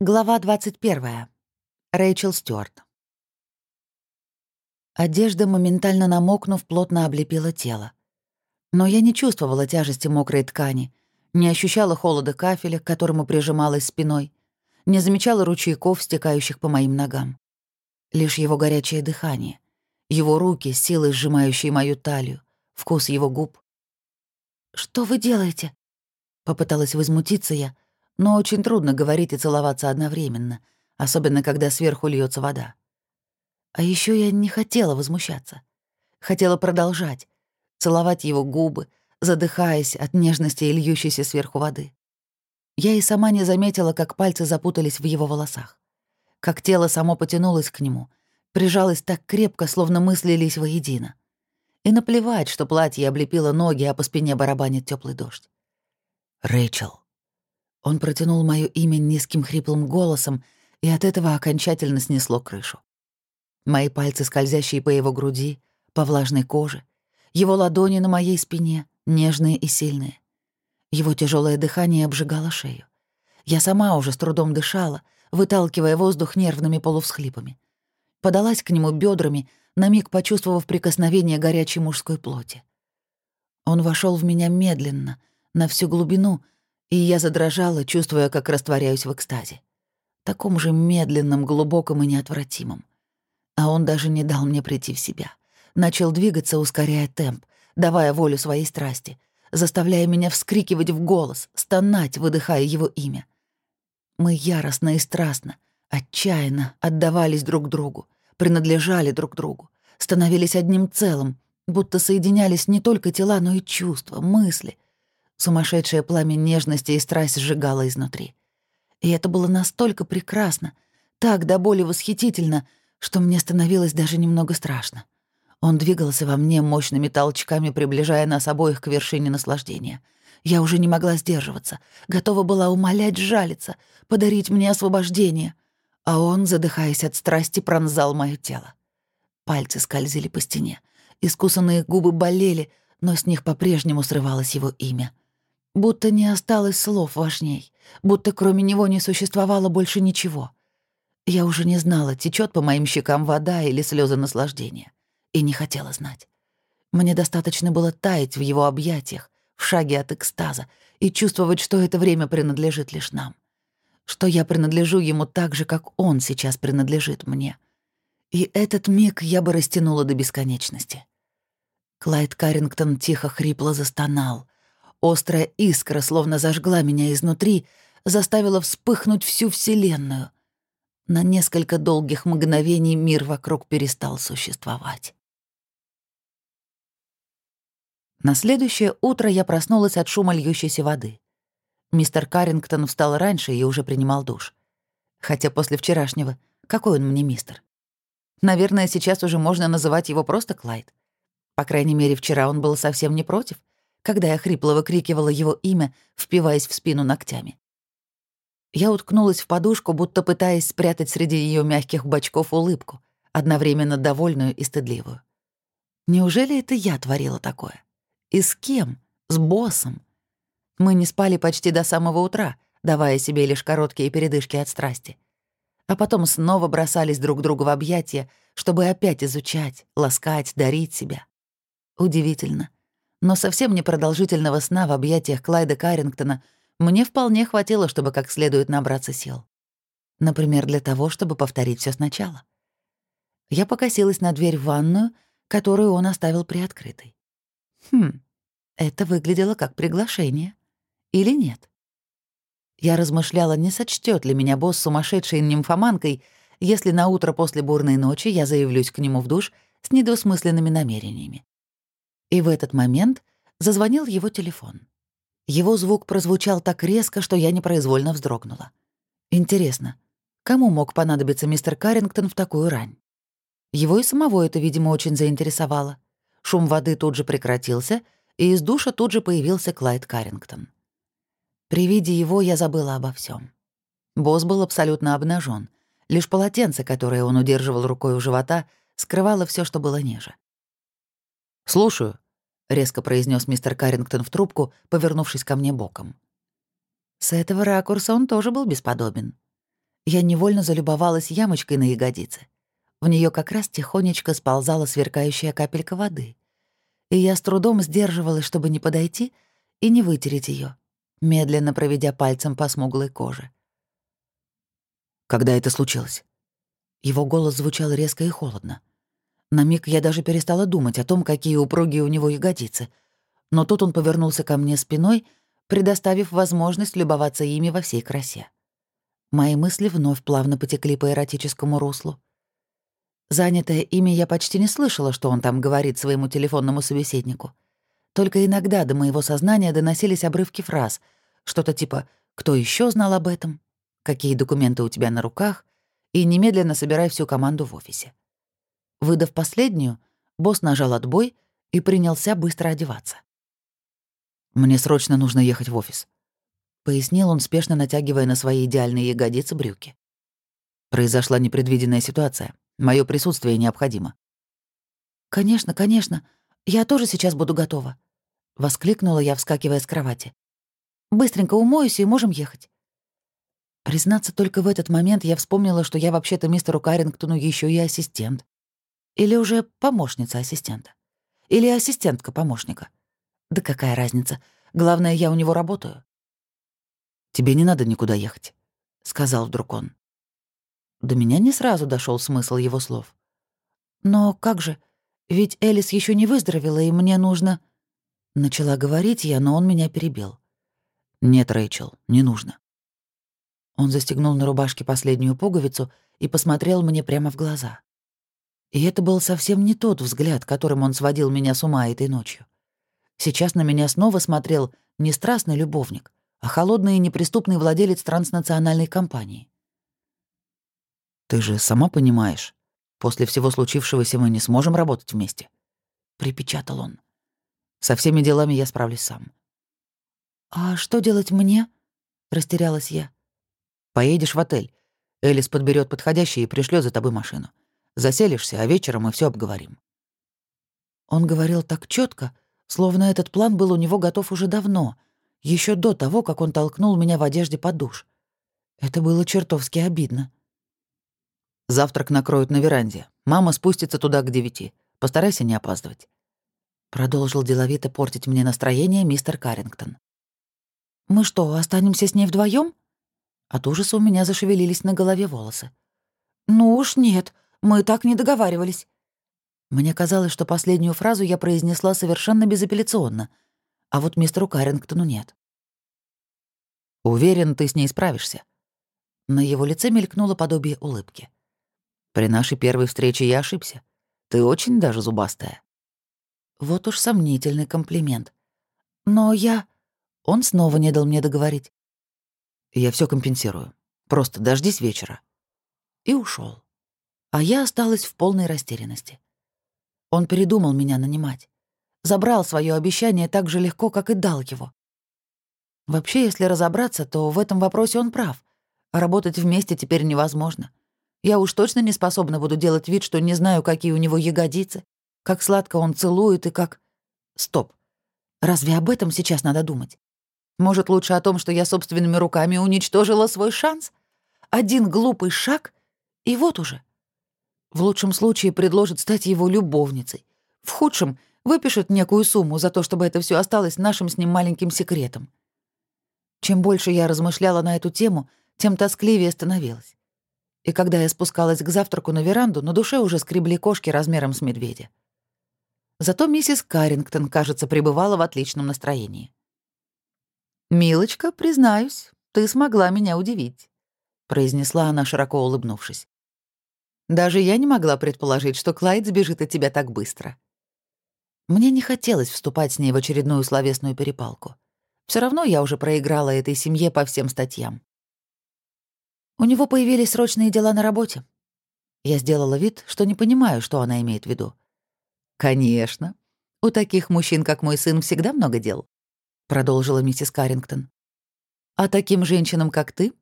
Глава 21. Рэйчел Стюарт. Одежда, моментально намокнув, плотно облепила тело. Но я не чувствовала тяжести мокрой ткани, не ощущала холода кафеля, к которому прижималась спиной, не замечала ручейков, стекающих по моим ногам. Лишь его горячее дыхание, его руки, силой сжимающие мою талию, вкус его губ. «Что вы делаете?» Попыталась возмутиться я, но очень трудно говорить и целоваться одновременно, особенно когда сверху льется вода. А еще я не хотела возмущаться. Хотела продолжать, целовать его губы, задыхаясь от нежности и льющейся сверху воды. Я и сама не заметила, как пальцы запутались в его волосах. Как тело само потянулось к нему, прижалось так крепко, словно мы слились воедино. И наплевать, что платье облепило ноги, а по спине барабанит теплый дождь. «Рэйчел», он протянул моё имя низким хриплым голосом, и от этого окончательно снесло крышу. Мои пальцы, скользящие по его груди, по влажной коже, его ладони на моей спине, нежные и сильные. Его тяжелое дыхание обжигало шею. Я сама уже с трудом дышала, выталкивая воздух нервными полувсхлипами. Подалась к нему бедрами, на миг почувствовав прикосновение горячей мужской плоти. Он вошел в меня медленно, на всю глубину — и я задрожала, чувствуя, как растворяюсь в экстазе. Таком же медленном, глубоком и неотвратимом. А он даже не дал мне прийти в себя. Начал двигаться, ускоряя темп, давая волю своей страсти, заставляя меня вскрикивать в голос, стонать, выдыхая его имя. Мы яростно и страстно, отчаянно отдавались друг другу, принадлежали друг другу, становились одним целым, будто соединялись не только тела, но и чувства, мысли — Сумасшедшее пламя нежности и страсть сжигало изнутри. И это было настолько прекрасно, так до боли восхитительно, что мне становилось даже немного страшно. Он двигался во мне мощными толчками, приближая нас обоих к вершине наслаждения. Я уже не могла сдерживаться, готова была умолять жалиться, подарить мне освобождение. А он, задыхаясь от страсти, пронзал моё тело. Пальцы скользили по стене, искусанные губы болели, но с них по-прежнему срывалось его имя — Будто не осталось слов важней, будто кроме него не существовало больше ничего. Я уже не знала, течет по моим щекам вода или слезы наслаждения, и не хотела знать. Мне достаточно было таять в его объятиях, в шаге от экстаза, и чувствовать, что это время принадлежит лишь нам. Что я принадлежу ему так же, как он сейчас принадлежит мне. И этот миг я бы растянула до бесконечности. Клайд Каррингтон тихо хрипло застонал, Острая искра словно зажгла меня изнутри, заставила вспыхнуть всю Вселенную. На несколько долгих мгновений мир вокруг перестал существовать. На следующее утро я проснулась от шума льющейся воды. Мистер Каррингтон встал раньше и уже принимал душ. Хотя после вчерашнего, какой он мне мистер? Наверное, сейчас уже можно называть его просто Клайд. По крайней мере, вчера он был совсем не против когда я хрипло выкрикивала его имя, впиваясь в спину ногтями. Я уткнулась в подушку, будто пытаясь спрятать среди ее мягких бочков улыбку, одновременно довольную и стыдливую. Неужели это я творила такое? И с кем? С боссом? Мы не спали почти до самого утра, давая себе лишь короткие передышки от страсти. А потом снова бросались друг другу в объятия, чтобы опять изучать, ласкать, дарить себя. Удивительно но совсем непродолжительного сна в объятиях Клайда Каррингтона мне вполне хватило, чтобы как следует набраться сил. Например, для того, чтобы повторить все сначала. Я покосилась на дверь в ванную, которую он оставил приоткрытой. Хм, это выглядело как приглашение. Или нет? Я размышляла, не сочтет ли меня босс сумасшедшей нимфоманкой, если на утро после бурной ночи я заявлюсь к нему в душ с недвусмысленными намерениями. И в этот момент зазвонил его телефон. Его звук прозвучал так резко, что я непроизвольно вздрогнула. Интересно, кому мог понадобиться мистер Каррингтон в такую рань? Его и самого это, видимо, очень заинтересовало. Шум воды тут же прекратился, и из душа тут же появился Клайд Каррингтон. При виде его я забыла обо всем. Босс был абсолютно обнажен. Лишь полотенце, которое он удерживал рукой у живота, скрывало все, что было ниже. «Слушаю», — резко произнес мистер Каррингтон в трубку, повернувшись ко мне боком. С этого ракурса он тоже был бесподобен. Я невольно залюбовалась ямочкой на ягодице. В нее как раз тихонечко сползала сверкающая капелька воды. И я с трудом сдерживалась, чтобы не подойти и не вытереть ее, медленно проведя пальцем по смуглой коже. Когда это случилось? Его голос звучал резко и холодно. На миг я даже перестала думать о том, какие упругие у него ягодицы. Но тут он повернулся ко мне спиной, предоставив возможность любоваться ими во всей красе. Мои мысли вновь плавно потекли по эротическому руслу. Занятое ими я почти не слышала, что он там говорит своему телефонному собеседнику. Только иногда до моего сознания доносились обрывки фраз, что-то типа «Кто еще знал об этом?», «Какие документы у тебя на руках?» и «Немедленно собирай всю команду в офисе». Выдав последнюю, босс нажал отбой и принялся быстро одеваться. «Мне срочно нужно ехать в офис», — пояснил он, спешно натягивая на свои идеальные ягодицы брюки. «Произошла непредвиденная ситуация. Мое присутствие необходимо». «Конечно, конечно. Я тоже сейчас буду готова», — воскликнула я, вскакивая с кровати. «Быстренько умоюсь и можем ехать». Признаться, только в этот момент я вспомнила, что я вообще-то мистеру Карингтону еще и ассистент. Или уже помощница ассистента. Или ассистентка помощника. Да какая разница? Главное, я у него работаю. «Тебе не надо никуда ехать», — сказал вдруг он. До меня не сразу дошел смысл его слов. «Но как же? Ведь Элис еще не выздоровела, и мне нужно...» Начала говорить я, но он меня перебил. «Нет, Рэйчел, не нужно». Он застегнул на рубашке последнюю пуговицу и посмотрел мне прямо в глаза. И это был совсем не тот взгляд, которым он сводил меня с ума этой ночью. Сейчас на меня снова смотрел не страстный любовник, а холодный и неприступный владелец транснациональной компании. «Ты же сама понимаешь, после всего случившегося мы не сможем работать вместе», — припечатал он. «Со всеми делами я справлюсь сам». «А что делать мне?» — растерялась я. «Поедешь в отель. Элис подберет подходящий и пришлет за тобой машину. Заселишься, а вечером мы все обговорим». Он говорил так четко, словно этот план был у него готов уже давно, еще до того, как он толкнул меня в одежде под душ. Это было чертовски обидно. Завтрак накроют на веранде. Мама спустится туда к девяти. Постарайся не опаздывать. Продолжил деловито портить мне настроение мистер Каррингтон. «Мы что, останемся с ней вдвоем? От ужаса у меня зашевелились на голове волосы. «Ну уж нет, мы так не договаривались». Мне казалось, что последнюю фразу я произнесла совершенно безапелляционно, а вот мистеру Каррингтону нет. «Уверен, ты с ней справишься». На его лице мелькнуло подобие улыбки. При нашей первой встрече я ошибся. Ты очень даже зубастая». Вот уж сомнительный комплимент. Но я... Он снова не дал мне договорить. Я все компенсирую. Просто дождись вечера. И ушел. А я осталась в полной растерянности. Он передумал меня нанимать. Забрал свое обещание так же легко, как и дал его. Вообще, если разобраться, то в этом вопросе он прав. Работать вместе теперь невозможно. Я уж точно не способна буду делать вид, что не знаю, какие у него ягодицы, как сладко он целует и как... Стоп. Разве об этом сейчас надо думать? Может, лучше о том, что я собственными руками уничтожила свой шанс? Один глупый шаг, и вот уже. В лучшем случае предложит стать его любовницей. В худшем — выпишет некую сумму за то, чтобы это все осталось нашим с ним маленьким секретом. Чем больше я размышляла на эту тему, тем тоскливее становилась. И когда я спускалась к завтраку на веранду, на душе уже скребли кошки размером с медведя. Зато миссис Каррингтон, кажется, пребывала в отличном настроении. «Милочка, признаюсь, ты смогла меня удивить», — произнесла она, широко улыбнувшись. «Даже я не могла предположить, что Клайд сбежит от тебя так быстро». Мне не хотелось вступать с ней в очередную словесную перепалку. Все равно я уже проиграла этой семье по всем статьям. У него появились срочные дела на работе. Я сделала вид, что не понимаю, что она имеет в виду. «Конечно. У таких мужчин, как мой сын, всегда много дел», — продолжила миссис Каррингтон. «А таким женщинам, как ты,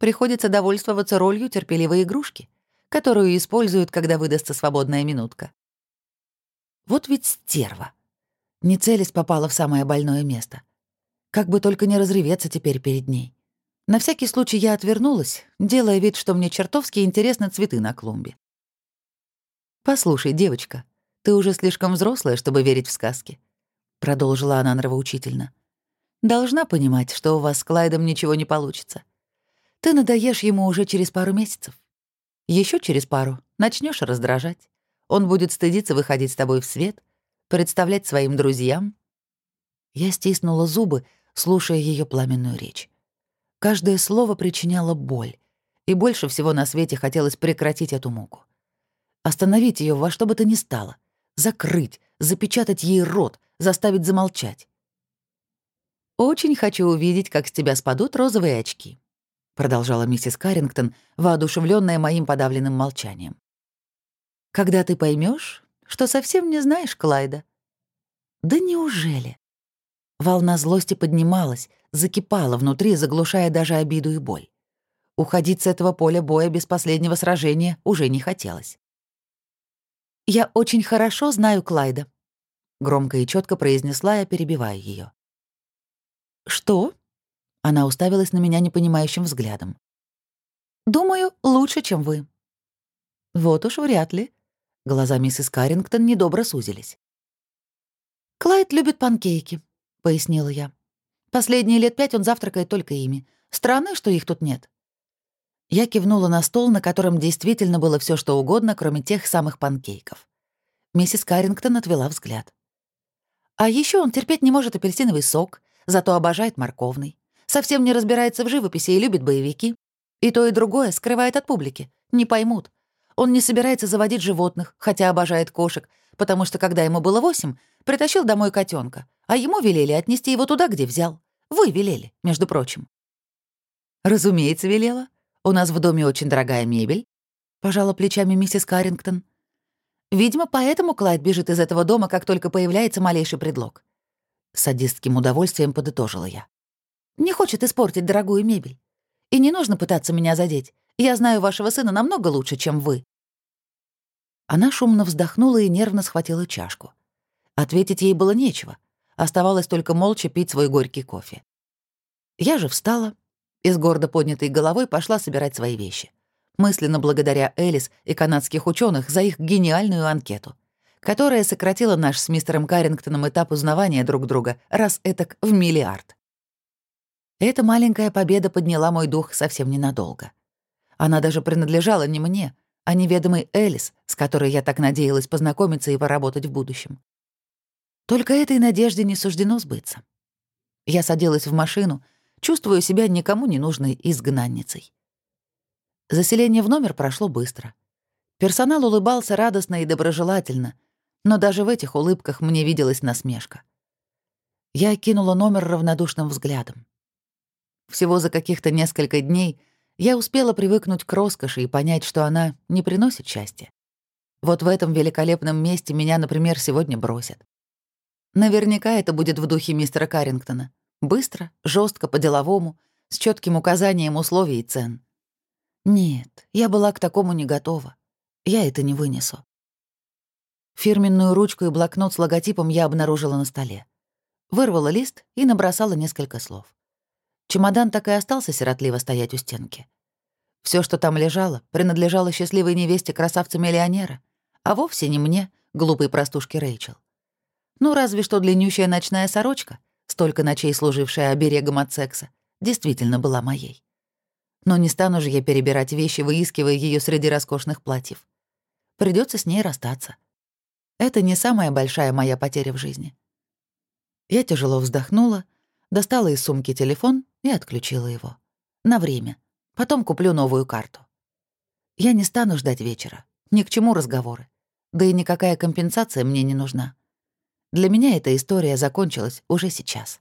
приходится довольствоваться ролью терпеливой игрушки, которую используют, когда выдастся свободная минутка». Вот ведь стерва. Не целясь попала в самое больное место. Как бы только не разреветься теперь перед ней. На всякий случай я отвернулась, делая вид, что мне чертовски интересны цветы на клумбе. «Послушай, девочка, ты уже слишком взрослая, чтобы верить в сказки», — продолжила она нравоучительно. «Должна понимать, что у вас с Клайдом ничего не получится. Ты надоешь ему уже через пару месяцев. Еще через пару начнешь раздражать. Он будет стыдиться выходить с тобой в свет, представлять своим друзьям». Я стиснула зубы, слушая ее пламенную речь. Каждое слово причиняло боль, и больше всего на свете хотелось прекратить эту муку. Остановить ее во что бы то ни стало, закрыть, запечатать ей рот, заставить замолчать. «Очень хочу увидеть, как с тебя спадут розовые очки», продолжала миссис Каррингтон, воодушевленная моим подавленным молчанием. «Когда ты поймешь, что совсем не знаешь Клайда». «Да неужели?» Волна злости поднималась, закипала внутри, заглушая даже обиду и боль. Уходить с этого поля боя без последнего сражения уже не хотелось. «Я очень хорошо знаю Клайда», — громко и четко произнесла я, перебивая ее. «Что?» — она уставилась на меня непонимающим взглядом. «Думаю, лучше, чем вы». «Вот уж вряд ли». Глаза миссис Каррингтон недобро сузились. «Клайд любит панкейки», — пояснила я. Последние лет пять он завтракает только ими. Странно, что их тут нет». Я кивнула на стол, на котором действительно было все, что угодно, кроме тех самых панкейков. Миссис Каррингтон отвела взгляд. «А еще он терпеть не может апельсиновый сок, зато обожает морковный. Совсем не разбирается в живописи и любит боевики. И то, и другое скрывает от публики. Не поймут. Он не собирается заводить животных, хотя обожает кошек, потому что, когда ему было восемь, притащил домой котенка, а ему велели отнести его туда, где взял. Вы велели, между прочим». «Разумеется, велела. У нас в доме очень дорогая мебель», — пожала плечами миссис Каррингтон. «Видимо, поэтому Клайд бежит из этого дома, как только появляется малейший предлог». С садистским удовольствием подытожила я. «Не хочет испортить дорогую мебель. И не нужно пытаться меня задеть. Я знаю вашего сына намного лучше, чем вы». Она шумно вздохнула и нервно схватила чашку. Ответить ей было нечего. Оставалось только молча пить свой горький кофе. Я же встала и с гордо поднятой головой пошла собирать свои вещи. Мысленно благодаря Элис и канадских ученых за их гениальную анкету, которая сократила наш с мистером Каррингтоном этап узнавания друг друга раз этак в миллиард. Эта маленькая победа подняла мой дух совсем ненадолго. Она даже принадлежала не мне, а неведомой Элис, с которой я так надеялась познакомиться и поработать в будущем. Только этой надежде не суждено сбыться. Я садилась в машину, чувствуя себя никому не нужной изгнанницей. Заселение в номер прошло быстро. Персонал улыбался радостно и доброжелательно, но даже в этих улыбках мне виделась насмешка. Я кинула номер равнодушным взглядом. Всего за каких-то несколько дней я успела привыкнуть к роскоши и понять, что она не приносит счастья. Вот в этом великолепном месте меня, например, сегодня бросят. Наверняка это будет в духе мистера Каррингтона. Быстро, жестко, по-деловому, с четким указанием условий и цен. Нет, я была к такому не готова. Я это не вынесу. Фирменную ручку и блокнот с логотипом я обнаружила на столе. Вырвала лист и набросала несколько слов. Чемодан так и остался сиротливо стоять у стенки. Все, что там лежало, принадлежало счастливой невесте красавца-миллионера, а вовсе не мне, глупой простушке Рэйчел. Ну, разве что длиннющая ночная сорочка, столько ночей служившая оберегом от секса, действительно была моей. Но не стану же я перебирать вещи, выискивая ее среди роскошных платьев. Придется с ней расстаться. Это не самая большая моя потеря в жизни. Я тяжело вздохнула, достала из сумки телефон и отключила его. На время. Потом куплю новую карту. Я не стану ждать вечера. Ни к чему разговоры. Да и никакая компенсация мне не нужна. Для меня эта история закончилась уже сейчас.